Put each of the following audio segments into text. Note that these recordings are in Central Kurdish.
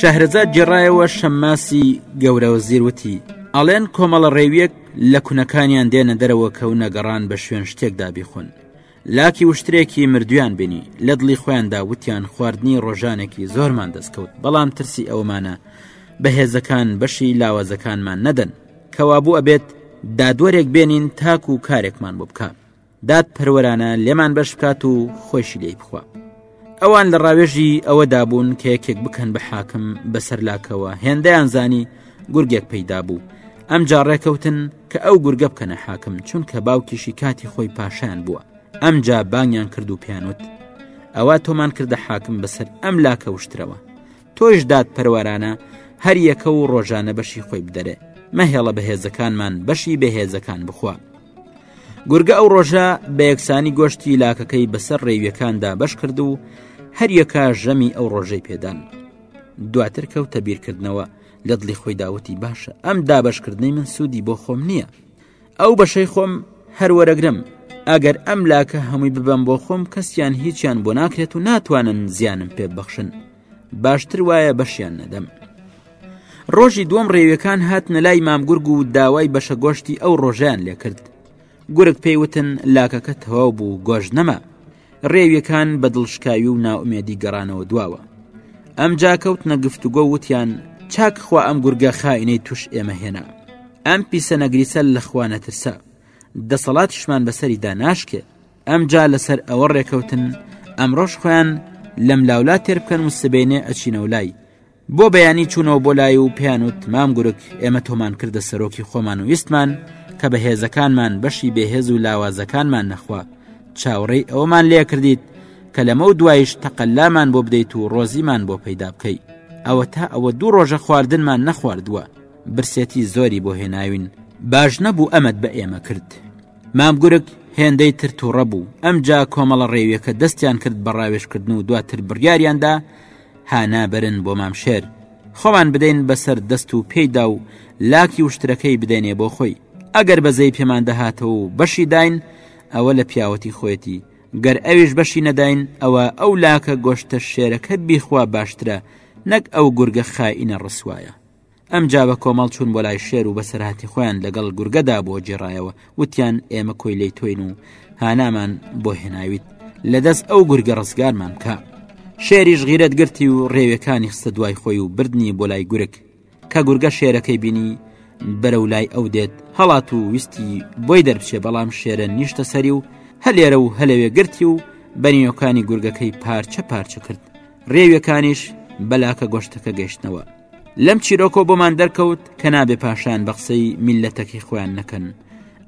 شەهرەزاد گێڕایەوە شەماسی گەورە وەزیر وتی ئەڵێن کۆمەڵە ڕێویەک لە کونەکانیان دێنە دەرەوە کە و نەگەڕان بە شوێن شتێکدا بیخۆن لاکی وشترێکی مردویان بینی لە دڵی خۆیاندا وتیان خواردنی ڕۆژانێکی زۆرمان دەستکەوت بەڵام ترسی ئەومانە بەهێزەکان بەشی لاوازەکانمان نەدەن کەوابوو ئەبێت دادوەرێک بێنین تاکو و کارێکمان بۆ بکە داد پەروەرانە لێمان بەش بکات و خۆشی لێی بخوا ئەوان لە ڕاوێژی ئەوە دابوون کە یەکێک بکەن بە حاکم بەسەر لاکەوە هێندەیان زانی گورگێک پەیدا بوو ئەم جاڕێکەوتن کە ئەو گورگە بکەنە حاکم چونکە باوکیشی کاتی خۆی پاشان بووە ئەم جا بانیان کرد و پیانوت ئەوە تۆمان کردە حاکم بەسەر ئەم لاکە وشترەوە تۆیش داد پەروەرانە هەر یەکە و ڕۆژانە بەشی خۆی بدەرێ مەهێڵە بەهێزەکانمان بەشی بەهێزەکان بخوا گورگە ئەو ڕۆژە بە یەکسانی گۆشتی لاکەکەی بەسەر ڕێویەکاندا بەش کرد و هەر یەکە ژەمی ئەو ڕۆژەی پێدان دواتر کەوتە بیرکردنەوە لە دڵی خۆی داوتی باشە ئەم دابشکردنەی من سوودی بۆ خۆم نییە ئەو بەشەی خۆم هەر وەرەگرم ئەگەر ئەم لاکە هەمووی ببەم بۆ خۆم کەسیان هیچیان بۆ ناکرێت و ناتوانن زیانم پێ ببەخشن باشتر وایە بەشیان نەدەم ڕۆژی دووەم ڕێویەکان هاتنە لای مامگورگ و داوای بەشە گۆشتی ئەو ڕۆژیان لێکرد گورگ پێیوتن لاکەکە تەواو بوو گۆش نەما ڕێویەکان بە دڵشکاوی و ناومێدی گەڕانەوە دواوە ئەم جا کەوت نەگفتوگۆ وتیان چاک خوا ئەم گورگە خائینەی توش ئێمە هێنا ئەم پیسە نەگریسە لە خوا نەترسە دەسەڵاتیشمان بەسەریدا ناشکێ ئەم جا لەسەر ئەوە ڕێکەوتن ئەمڕۆژ خۆیان لەم لاولا تێر بکەن و سبێنێ ئەچینەوە لای بۆ بەیانی چوونەوە بۆ لای و پێیان وت مام گورک ئێمە تۆمان کردە سەرۆکی خۆمان و ویستمان کە بە هێزەکانمان بەشی بێهێز و لاوازەکانمان نەخوا چاوەڕێی ئەوەمان لێ کردیت کە لەمە و دوایش تەقەلامان بۆ بدەیت و ڕۆزیمان بۆ پەیدا بکەیت ئەوە تا ئەوە دوو ڕۆژە خواردنمان نەخواردووە برسێتی زۆری بۆ هێناوین باش نەبوو ئەمەد بە ئێمە کرد مام گورک هێندەی تر تووڕە بوو ئەمجا کۆمەڵە ڕێویەکە دەستیان کرد بە ڕاوێشکردن و دواتر بڕیاریاندا هانا بەرن بۆ مام شێر خۆمان بدەین بەسەر دەست و پێیدا و لاکی وشترەکەی بدەێنێ بۆ خۆی ئەگەر بەزەی پێمان دەهاتەوە و بەشی داین ئەوە لە پیاوەتی خۆیەتی گەر ئەویش بەشی نەداین ئەوە ئەو لاکە گۆشتە شێرەکە بیخوا باشترە نەک ئەو گورگە خائینە ڕسوایە ئەمجا بە کۆمەڵ چوون بۆ لای شێر و بەسەرهاتی خۆیان لەگەڵ گورگەدا بۆ جێڕایەوە وتیان ئێمە کۆی لی تۆین و هانامان بۆ هێناویت لە دەست ئەو گورگە ڕزگارمان بکە شێریش غیرەت گرتی و ڕێوێکانی خستە دوای خۆی و بردنی بۆ لای گورک کە گورگە شێرەکەی بینی بەرەو لای ئەو دێت هەڵات و ویستی بۆی دەربچێ بەڵام شێرە نیشتە سەری و هەلێرە و هەلەوێ گرتی و بەنیۆکانی گورگەکەی پارچە پارچە کرد ڕێویەکانیش بەلاکە گۆشتەکە گەشتنەوە لەم چیرۆکۆ بۆمان دەرکەوت کە نابێ پاشان بە قسەی میلەتەکەی خۆیان نەکەن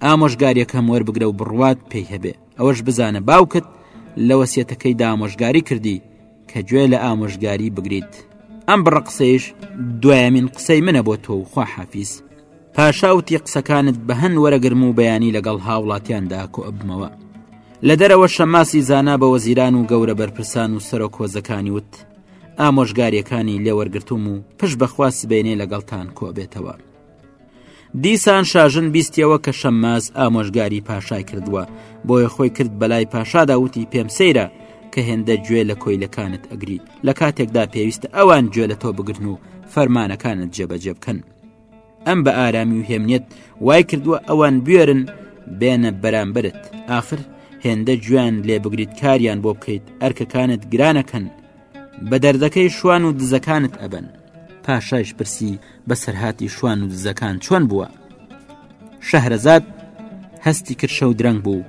ئامۆژگاریەکەم وەربگرە و بڕوات پێی هەبێ ئەوەش بزانە باوکت لە وەسیەتەکەی دامۆژگاری کردی کە گوێ لە ئامۆژگاری بگریت ئەم بڕە قسەیش دوایەمین قسەی منە بۆ تۆ و خوا حافیز پاشاوتی قسەکانت بە هەند وەرەگرم و بەیانی لەگەڵ هاوڵاتیاندا کۆ ئەبمەوە لە دەرەوە شەماسی زانا بە وەزیران و گەورە بەرپرسان و سەرۆک هۆزەکانی وت ئامۆژگاریەکانی لێوەرگتوم و پش بەخوا سبێنێ لەگەڵتان کۆبێتەوە دیسان شاژن بیستیەوە کە شەمماز ئامۆژگاری پاشای کردووە بۆیە خۆی کرد بەلای پاشادا وتی پێم سەیرە کە هێندە گوێ لە کۆیلەکانت ئەگری لە کاتێکدا پێویستە ئەوان گوێ لە تۆ بگرن و فەرمانەکانت جێبەجێ بکەن ئەم بە ئارامی و هێمنیت وای کردووە ئەوان بێرن بێنە بەرامبرت آخر هێندە گوێیان لێ بگریت کاریان بۆ بکەیت ئەرکەکانت گرانەکەن بە دەردەکەی شوان و دزەکانت ئەبن پاشایش پرسی بەسەرهاتی شوان و دزەکان چۆن بووە شەهرەزاد هەستی کرشە و درەنگ بوو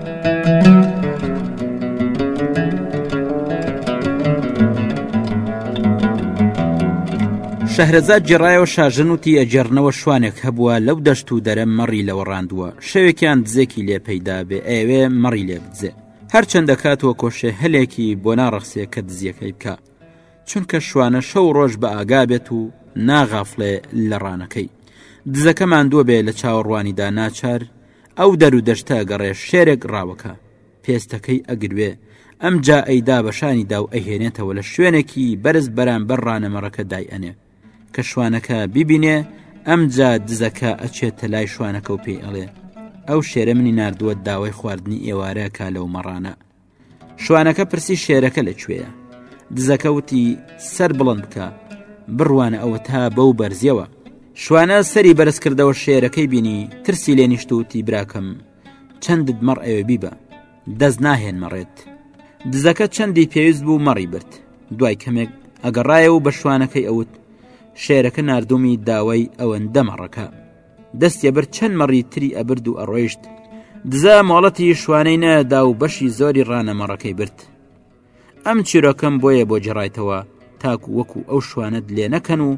شەهرەزاد جێڕایەوە شاژن وتی ئەگەڕنەوە شوانێک هەبووە لەو دەشت و دەرە مەڕی لەوە ڕاندووە شەوێکیان دزێکی لێ پەیدا بێ ئەوێ مەڕی لێ بدزێ هەرچەند دەکاتوە کۆشێ هەلێکی بۆ ناڕەخسێ کە دزیەکەی بکە چونکە شوانە شەو ڕۆژ بە ئاگا بێت و ناغافڵێ لە ڕانەکەی دزەکە ماندووە بێ لە چاوەڕوانیدا ناچار ئەو دەر و دەشتە گەڕێ شێرێک ڕاوەکە پێستەکەی ئەگروێ، ئەمجا ئەیدا بە شانیدا و ئەیهێنێتەوە لە شوێنێکی بەرز بەرامبەر ڕانەمەڕەکە دایئەنێ، کە شوانەکە بیبینێ، ئەمجا دزەکە ئەچێتە لای شوانەکە و پێی ئەڵێ، ئەو شێرە منی ناردووە داوای خواردنی ئێوارە کا لەو مەڕانە. شوانەکە پرسی شێرەکە لە کوێیە دزەکە وتی سەر بڵند بکە بڕوانە ئەوە تا بەو بەرزیەوە شوانە سەری بەرز کردەوە شێرەکەی بینی ترسی لێ نیشتوتی براکەم چەندت مەڕ ئەوێ بیبە دەست ناهێن مەڕێت دزەکە چەندی پێویست بوو مەڕی برد دوای کەمێک ئەگەڕایە و بە شوانەکەی ئەوت شێرەکە نردومی داوای ئەوەندە مەڕەکە دەستێ برد چەند مەڕی تری ئەبرد و ئەڕۆیشت دزە مۆڵەتی شوانەی نەدا و بەشی زۆری ڕانەمەڕەکەی برد ئەم چیرۆکەم بۆیە بۆ جێڕایتەوە تاکو وەکو ئەو شوانت لێ نەکەن و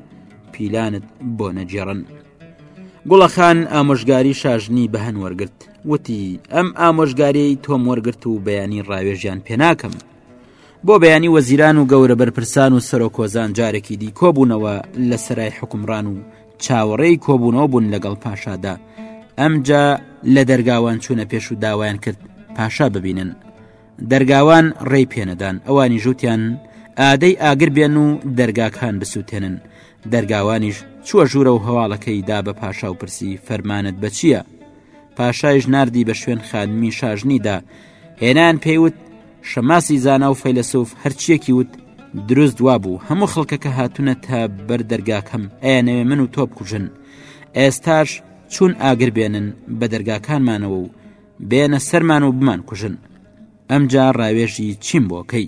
پیلانت بۆ نەجێڕن گوڵەخان ئامۆژگاری شاژنی بەهەن وەرگرت وتی ئەم ئامۆژگاریی تۆم وەرگرت و بەیانی ڕاوێژیان پێناکەم بۆ بەیانی وەزیران و گەورە بەرپرسان و سەرۆکۆزان جارێکی دی کۆبوونەوە لە سەرای حکومڕان و چاوەڕێی کۆبوونەوە بوون لەگەڵ پاشادا ئەمجا لە دەرگاوان چوونە پێش و داوایان کرد پاشا ببینن دەرگاوان ڕێی پێنەدان ئەوانی ژووتیان ئادەی ئاگر بێن و دەرگاکان بسووتێنن دەرگاوانیش چووە ژوورە و هەواڵەکەی دا بە پاشا و پرسی فەرمانت بەچیە پاشایش نردی بە شوێن خانمی شاژنیدا هێنان پێی وت شەماسی زانا و فەیلسوف هەرچیەکی وت دروست وا بوو هەموو خەڵکەکە هاتوونە تا بەر دەرگاکەم ئەیانەوێ من و تۆ بکوژن ئێستاش چون ئاگر بێنن بە دەرگاکانمانەوە و بێنە سەرمان و بمان کوژن ئەمجا ڕاوێژی چیم بۆکەی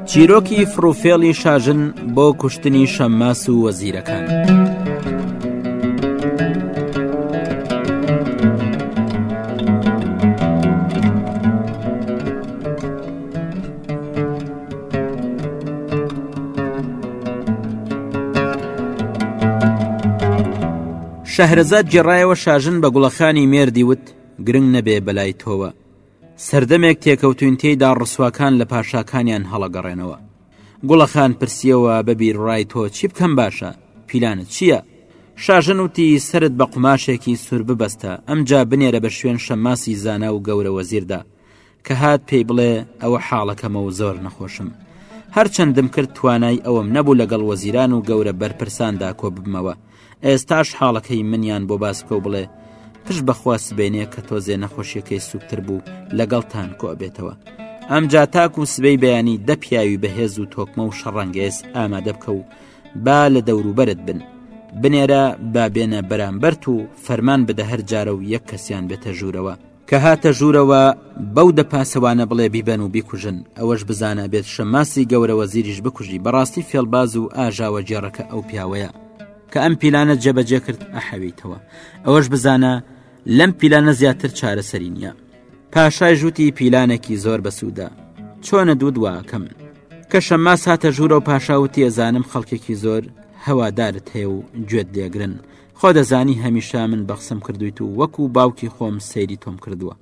چیرۆکی فڕوفێڵی شاژن بۆ کوشتنی شەمماس و وەزیرەکان. شەهرەزاد گێڕایەوە شاژن بە گوڵەخانی مێردی وت گرنگ نەبێ بەلای تۆوە سەردەمێک تێکەوتوین تێیدا ڕسواکان لە پاشاکانیان هەڵەگەڕێنەوە. گوڵە خان پرسیەوە بە بیروڕای تۆ چی بکەم باشە؟ پیلانت چییە؟ شاژن وتی سەرت بە قوماشێکی سور ببەستە ئەمجا بنێرە بە شوێن شەماسی زانا و گەورە وەزیردا. کە هات پێی بڵێ ئەوە حاڵەکەمە و زۆر نەخۆشم. هەرچەندم کرد توانای ئەوەم نەبوو لەگەڵ وەزیران و گەورە بەرپرساندا کۆببمەوە. ئێستاش حاڵەکەی منیان بۆ باس بکە و بڵێ پشت بەخوا سبێنێ کە تۆزێ نەخۆشیەکەی سوکتر بوو لەگەڵتان کۆ ئەبێتەوە ئەمجا تاکو و سبەی بەیانی دە پیاوی بەهێز و تۆکمە و شەڕەنگێز ئامادە بکە و با لە دەوروبەرت بن بنێرە بابێنە بەرامبەرت و فەرمان بدە هەر جارە و یەک کەسیان بێتە ژوورەوە کە هاتە ژوورەوە بەو دە پاسەوانە بڵێ بیبەن و بیکوژن ئەوەش بزانە بێت شەماسی گەورەوە زیریش بکوژی بەڕاستی فێڵباز و ئاژاوە جێڕەکە ئەو پیاوەیە کە ئەم پیلانە جێبەجێ کرد ئەحەویتەوە ئەوەش بزانە لەم پیلانە زیاتر چارەسەری نییە پاشای ژووتی پیلانێکی زۆر بەسوودە چۆنە دوو دواکەم کە شەماس هاتە ژوورە و پاشاوتی ئەزانم خەڵکێکی زۆر هەوادارت هەیە و گوێت لێگرن خۆ دەزانی هەمیشە من بەقسم کردویت و وەکو باوکی خۆم سەیری تۆم کردووە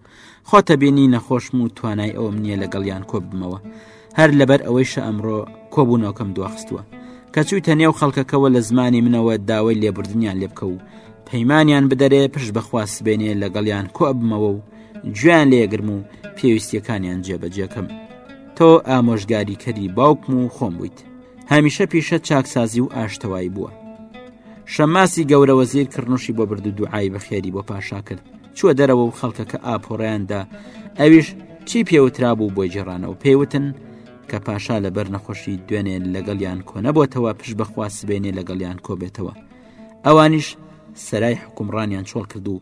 خۆتە بینی نەخۆشم و توانای ئەوم نییە لەگەڵیان کۆ بمەوە هەر لەبەر ئەوەیشە ئەمڕۆ کۆبوونەوەکەم دواخستووە کە چوویتە نێو خەڵکەکەەوە لە زمانی منەوە داوای لێبوردنیان لێ بکە و پەیمانیان بدەرێ پشت بەخوا سبێنێ لەگەڵیان کۆبمەوە و گوێیان لێگرم و پێویستیەکانیان جێبەجێکەم تۆ ئامۆژگاری کەری باوکم و خۆم بوویت هەمیشە پیشە چاکسازی و ئاشتەوای بووە شەماسی گەورە وەزیر کڕنوشی بۆ برد و دوعای بەخێری بۆ پاشا کرد چووە دەرەوە و خەڵکەکە ئاپۆڕیاندا ئەویش چی پێوترا بوو بۆی جێڕانەوە پێیوتن کە پاشا لەبەر نەخۆشی دوێنێ لەگەڵیان کۆنەبتەوە پش بەخوا سبێنێ لەگەڵیان کۆبێتەوە ئەوانیش سەرای حکومڕانیان چۆڵ کرد و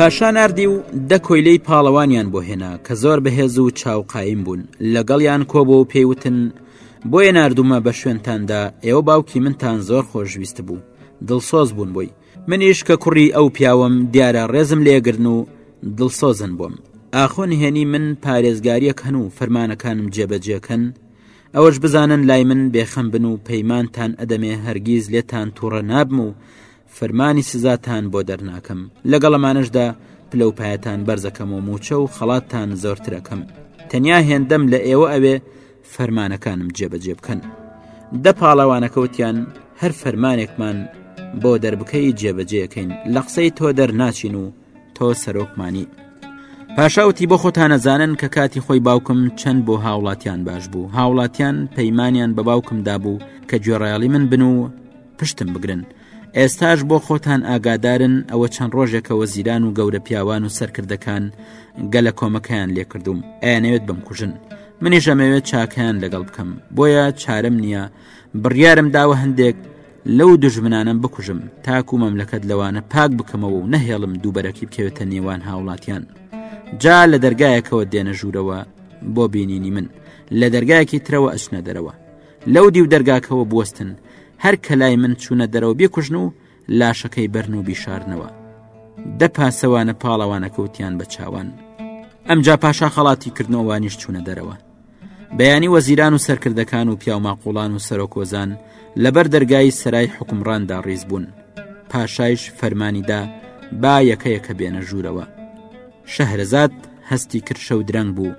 پاشا نردی و دە کۆیلەی پاڵەوانیان بۆ هێنا کە زۆر بەهێز و چاوقایم بوون لەگەڵیان کۆبوو و پێیوتن بۆیە ناردومە بە شوێنتاندا ئێوە باوکی منتان زۆر خۆش ویست بوو دڵسۆز بوون بۆی منیش کە کوڕی ئەو پیاوم دیارە ڕێزم لێگرن و دڵسۆزن بۆم ئاخۆ نهێنی من پارێزگاریەک هەن و فەرمانەکانم جێبەجێکەن ئەوەش بزانن لای من بێخەم بن و پەیمانتان ئەدەمێ هەرگیز لێتان تووڕە نابم و فرمانی سزاتان بۆ دەرناکەم لەگەڵ ئەمانەشدا پلە و پایەتان بەرزەکەم و موچە و خەڵاتتان زۆرترەکەم تەنیا هێندەم لە ئێوە ئەوێ فەرمانەکانم جێبەجێ بکەن دە پاڵەوانەکەوتیان هەر فەرمانێکمان بۆ دەربکەی جێبەجێەکەین لە قسەی تۆ دەرناچین و تۆ سەرۆکمانی پاشاوتی بۆ خۆتانەزانن کە کاتی خۆی باوکم چەند بۆ هاوڵاتیان باش بوو هاوڵاتیان پەیمانیان بە باوکمدا بوو کە گوێڕایاڵی من بن و پشتم بگرن ئێستاش بۆ خۆتان ئاگادارن ئەوە چەند ڕۆژێکەوە زیران و گەورە پیاوان و سەرکردەکان گەلە کۆمەکەیان لێکردوم ئەیانەوێت بمکوژن منیش ئەمەوێت چاکیان لەگەڵ بکەم بۆیە چارم نییە بڕیارم داوە هەندێک لەو دژمنانم بکوژم تاکو مەملەکەت لەوانە پاک بکەمەوە و نەهێڵم دووبەرەکی بکەوێتە نێوان هاوڵاتیان جا لە دەرگایەکەوە دێنە ژوورەوە بۆ بینینی من لە دەرگایەکی ترەوە ئەچنە دەرەوە لەو دیو دەرگاکەوە بوەستن هەر کە لای من چوونە دەرەوە بێکوژن و لاشەکەی بەرن و بیشارنەوە دە پاسەوانە پاڵەوانە کەوتیان بە چاوان ئەمجا پاشا خەڵاتی کردنەوەوانیش چوونە دەرەوە بەیانی وەزیران و سەرکردەکان و پیاوماقۆڵان و سەرۆکۆزان لەبەر دەرگای سەرای حکومڕاندا ڕیز بوون پاشایش فەرمانیدا با یەکەیەکە بێنە ژوورەوە شەهرەزاد هەستی کرشە و درەنگ بوو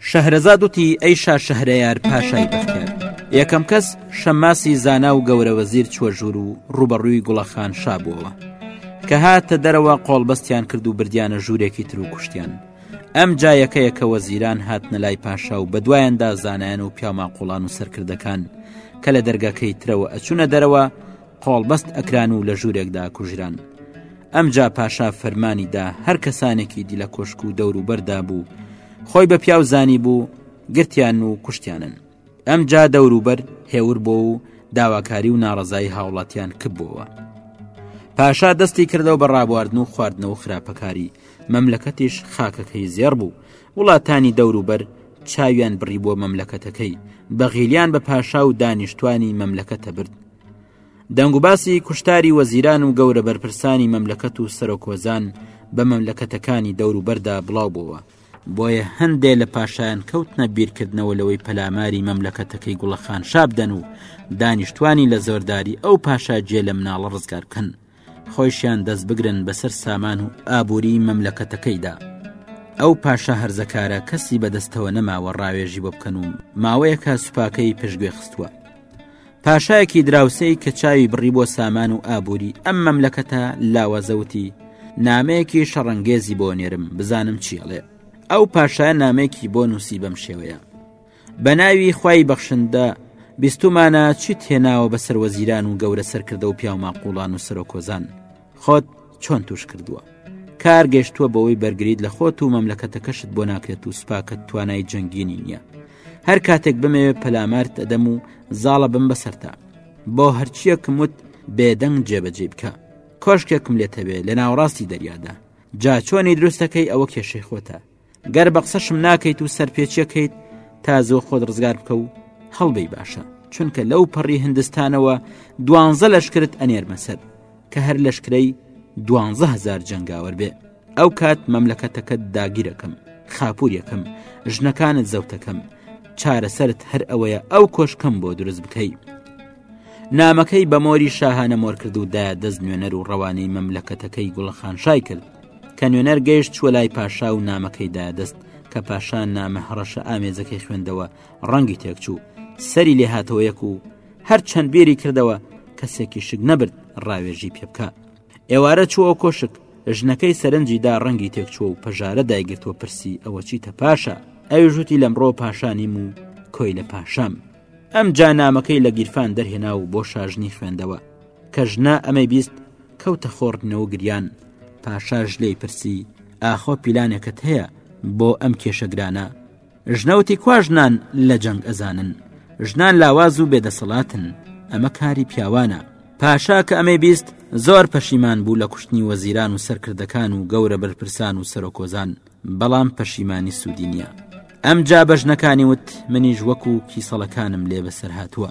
شەهرەزاد وتی ئەی شا شەهرەیار پاشای بەختیار یەکەم کەس شەماسی زانا و گەورە وەزیر چوە ژوور و ڕوبەڕووی گوڵەخان شابووەوە کە هاتە دەرەوە قۆڵبەستیان کرد و بردیانە ژوورێکی تر و کوشتیان ئەم جایەکەیە کە وەزیران هاتنە لای پاشا و بەدوایاندا زانایان و پیاماقۆڵان و سەرکردەکان کە لە دەرگەکەی ترەوە ئەچوونە دەرەوە قۆڵبەست ئەکران و لە ژوورێکدا کوژران ئەمجا پاشا فەرمانی دا هەر کەسانێکی دی لە کۆشک و دەوروبەردا بوو خۆی بە پیاو زانی بوو گرتیان و کوشتیانن ئەم جا دەوروبەر هێور بۆ و داواکاری و ناڕزایی هاوڵاتیان کبووەوە پاشا دەستی کردەوە بە ڕابواردن و خواردنەوە خراپەکاری مەملەکەتیش خاکەکەی زێڕ بوو وڵاتانی دەوروبەر چاویان بڕی بۆ مەملەکەتەکەی بەغیلیان بە پاشا و دانیشتوانی مەملەکەتە برد دەنگوباسی کوشتاری وەزیران و گەورە بەرپرسانی مەملەکەت و سەرۆکۆزان بە مەملەکەتەکانی دەوروبەردا بڵاو بووە بۆیە هەندێ لە پاشایان کەوتنە بیرکردنەوە لەوەی پەلاماری مەملەکەتەکەی گوڵەخان شابدەن و دانیشتوانی لە زۆرداری ئەو پاشا جێ لە مناڵە ڕزگار بکەن خۆیشیان دەست بگرن بەسەر سامان و ئابووری مەملەکەتەکەیدا ئەو پاشا هەرزەکارە کەسی بەدەستەوە نەماوە ڕاوێژی بۆ بکەن و ماوەیەکە سوپاکەی پشتگوێ خستووە پاشایەکی دراوسەی کە چاوی بڕی بۆ سامان و ئابووری ئەم مەملەکەتە لاوازەوتی نامەیەکی شەڕەنگێزی بۆ نێرم بزانم چیڵێ ئەو پاشای نامێکی بۆ نووسی بەم شێوەیە بەناوی خوای بەخشندە بیستمانە چیت هێناوە بەسەر وەزیران و گەورە سەرکردە و پیاو ماقۆڵان و سەرۆکۆزان خۆت چۆن توش کردووە کار گەشتووە بەوەی بەرگریت لە خۆت و مەملەکەتەکەشت بۆ ناکرێت و سوپاکەت توانای جەنگینی نییە هەر کاتێک بمەوێ پەلامارت ئەدەم و زاڵە بم بەسەرتا بۆ هەرچیەکم وت بێدەنگ جێبەجێ بکە کۆشکێکم لێتەوێ لە ناوەڕاستی دەریادا جا چۆنی دروستەکەی ئەوە کێشەی خۆتە گەر بە قسەشم ناکەیت و سەرپێچیەکەیت تا زۆ خۆت ڕزگار بکە و هەڵبەی باشە چونکە لەو پەڕی هندستانەوە دوانزە لەشکرت ئەنێرمە سەر کە هەر لەشکرەی دوانزە هزار جەنگاوەر بێ ئەو کات مەملەکەتەکەت داگیرەکەم خاپوریەکەم ژنەکانت زەوتەکەم چارەسەرت هەر ئەوەیە ئەو کۆشکەم بۆ دروست بکەی نامەکەی بە مۆری شاهانە مۆر کرد و دا دەست نوێنەر و ڕەوانەی مەملەکەتەکەی گوڵەخانشای کرد کە نوێنەر گەیشت چوە لای پاشا و نامەکەی دادەست کە پاشا نامە هەڕەشە ئامێزەکەی خوێندەوە ڕەنگی تێکچوو سەری لێ هاتەوە یەک و هەر چەند بێری کردەوە کەسێکی شک نەبرد ڕاوێژی پێ بکە ئێوارە چووە کۆشک ژنەکەی سەرنجی دا ڕەنگی تێکچوە و پەژارە دایگرتووە پرسی ئەوە چیتە پاشا ئەوی ژووتی لەمڕۆ پاشانیم و کۆی لە پاشام ئەم جانامەکەی لە گیرفان دەرهێنا و بۆ شاژنی خوێندەوە کە ژنە ئەمەی بیست کەوتە خۆڕنەوە گریان پاشاش لێی پرسی ئاخۆ پیلانێکت هەیە بۆ ئەم کێشەگرانە ژنەوتی کواژنان لە جەنگ ئەزانن ژنان لاواز و بێدەسەڵاتن ئەمە کاری پیاوانە پاشا کە ئەمەی بیست زۆر پەشیمان بوو لە کوشتنی وەزیران و سەرکردەکان و گەورە بەرپرسان و سەرۆکۆزان بەڵام پەشیمانی سوودی نییە ئەم جا بەژنەکانی وت منیش وەکو کیسەڵەکانم لێ بەسەر هاتووە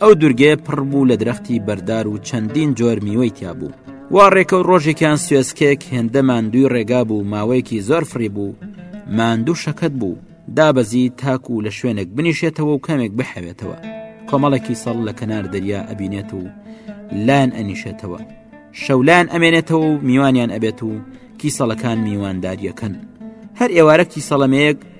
ئەو دورگەیە پڕ بوو لە درەختی بەردار و چەندین جۆر میوەی تیا بوو وا ڕێکە و ڕۆژێکیان سوێسکێک هێندە ماندووی ڕێگا بوو ماوەیەکی زۆر فڕی بوو ماندوو شەکەت بوو دابەزی تاکو لە شوێنێک بنیشێتەوە و کەمێک بحەوێتەوە کۆمەڵێکی سەڵ لە کەنار دەریا ئەبینێت و لایەن ئەنیشێتەوە شەولان ئەمێنێتەوە و میوانیان ئەبێت و کیسەڵەکان میوانداریەکەن هەر ئێوارەکی سەڵەمەیەک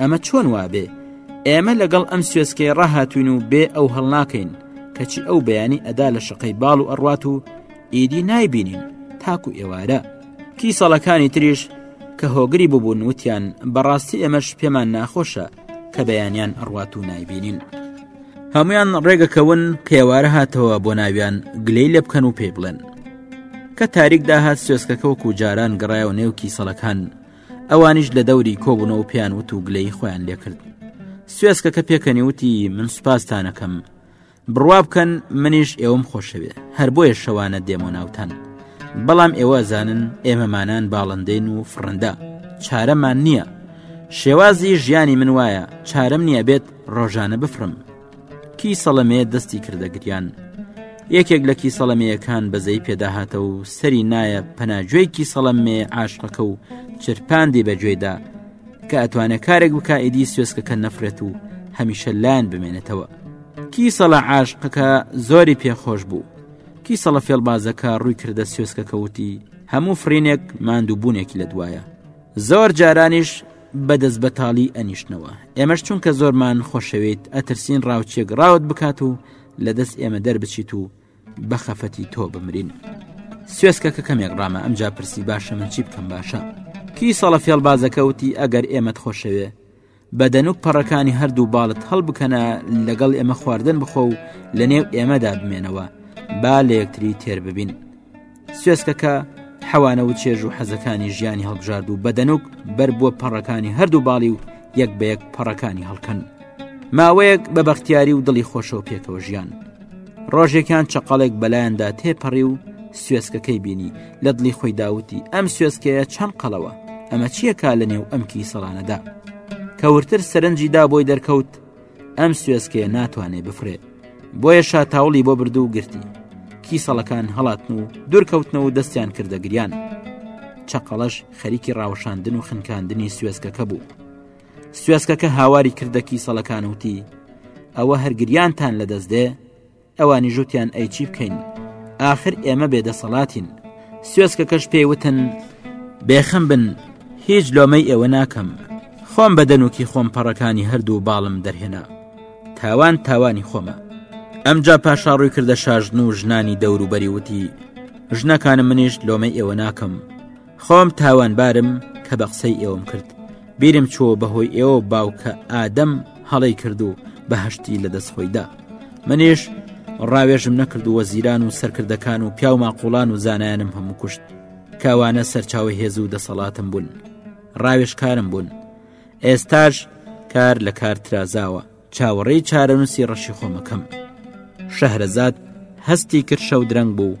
ئەمە چۆن وابێ ئێمە لەگەڵ ئەم سوێسکەی ڕاهاتوین و بێ ئەو هەڵناکەین کەچی ئەو بەیانی ئەدا لە شقەی باڵ و ئەڕات و ئیدی نایبینین تاکو ئێوارە کی سەڵەکانی تریش کە هۆگری ببوون وتیان بەڕاستی ئێمەش پێمان ناخۆشە کە بەیانیان ئەڕات و نایبینین. هەمویان ڕێگەکەون کێوارە هاتەوە بۆ ناویان گلەی لێ بکەن و پێی بڵێن کە تاریک داهات سوێسکەکەوەکو جاران گەڕایەوە نێو کیسەڵەکان ئەوانیش لە دەوری کۆبوونەوە پێیان وت و گلەی خۆیان لێکرد سوێسکە کە پێکەنی وتی من سوپاستانەکەم بڕوا بکەن منیش ئێوەم خۆشەوێ هەر بۆیە شەوانە دێمە ناوتان بەڵام ئێوە زانن ئێمەمانان باڵندەین و فڕندە چارەمان نییە شێوازی ژیانی من وایە چارەم نییە بێت ڕۆژانە بفرم کیسەڵەمێ دەستی کردە گریان یەکێک لە کیسەڵەمەیەکان بەزەی پێداهاتە و سەری نایە پەناگوێی کیسەڵەمێ عاشقەکە و چرپاندی بەگوێدا کە ئەتوانێت کارێک بکە ئیدی سوێسکەکە نەفرێت و هەمیشە لایەن بمێنێتەوە کیسەڵە عاشقەکە زۆری پێخۆش بوو کیسەڵە فێڵبازەکە ڕووی کردە سوێسکەکەوتی هەموو فرینێک ماندووبوونێکی لە دوایە زۆر جارانیش بە دەست بەتاڵی ئەنیشتنەوە ئێمەش چونکە زۆرمان خۆشەوێت ئەترسین ڕاوچێک ڕاوت بکات و لە دەست ئێمە دەربچیت و بە خەفەتی تۆ بمرین سوێسکە کە کەمێک ڕامە ئەمجا پرسی باشە من چی بکەم باشە کی سەڵە فێڵبازەکەوتی ئەگەر ئێمەت خۆشەوێ بەدەن و پەڕەکانی هەردوو باڵت هەڵبکەنە لەگەڵ ئێمە خواردن بخۆ و لە نێو ئێمەدا بمێنەوە با لە یەکتری تێر ببین سوێسکەکە حەوانە و چێژ و حەزەکانی ژیانی هەڵبژارد و بەدەنوک بەر بووە پەڕەکانی هەردوو باڵی و یەک بە یەک پەڕەکانی هەڵکەن ماوەیەک بە بەختیاری و دڵی خۆشەوە پێکەوە ژیان ڕۆژێکیان چقەڵێک بەلایەندا تێپەڕی و سوێسکەکەی بینی لە دڵی خۆی داوتی ئەم سوێسکەیە چەند قەڵەوە ئەمە چیەکە لە نێو ئەمکی سەڵانەدا کەورتر سەرنجیدا بۆی دەرکەوت ئەم سوێسکەیە ناتوانێ بفرێ بۆیە شاتاوڵی بۆ بردو و گرتی کیسەڵەکان هەڵاتن و دوورکەوتنەوە و دەستیان کردە گریان چەقەڵەش خەریکی ڕاوشاندن و خنکاندنی سوێسکەکە بوو سوێسکەکە هاواری کردە کیسەڵەکان وتی ئەوە هەرگریانتان لەدەست دێ ئەوانیش وتیان ئەی چی بکەین ئاخر ئێمە بێدەسەڵاتین سوێسکەکەش پێی وتن بێخم بن هیچ لۆمەی ئێوە ناکەم خۆم بە دەنوکی خۆم پەڕەکانی هەردوو باڵم دەرهێنا تاوان تاوانی خۆمە ئەمجا پاشاڕووی کردە شاژن و ژنانی دەوروبەری وتی ژنەکانم منیش لۆمەی ئێوە ناکەم خۆم تاوانبارم کە بە قسەی ئێوەم کرد بیرم چۆ بەهۆی ئێوە باوکە ئادەم هەڵی کرد و بەهشتی لە دەست خۆیدا منیش ڕاوێژم نەکرد و وەزیران و سەرکردەکان و پیاو ماقۆڵان و زانایانم هەموو کوشت کاوانە سەرچاوی هێز و دەسەڵاتم بوون ڕاوێشکارم بوون ئێستاش کار لە کار ترازاوە چاوەڕێی چارەنووسی ڕەشی خۆمەکەم شەهرەزاد هەستی کرشە و درەنگ بوو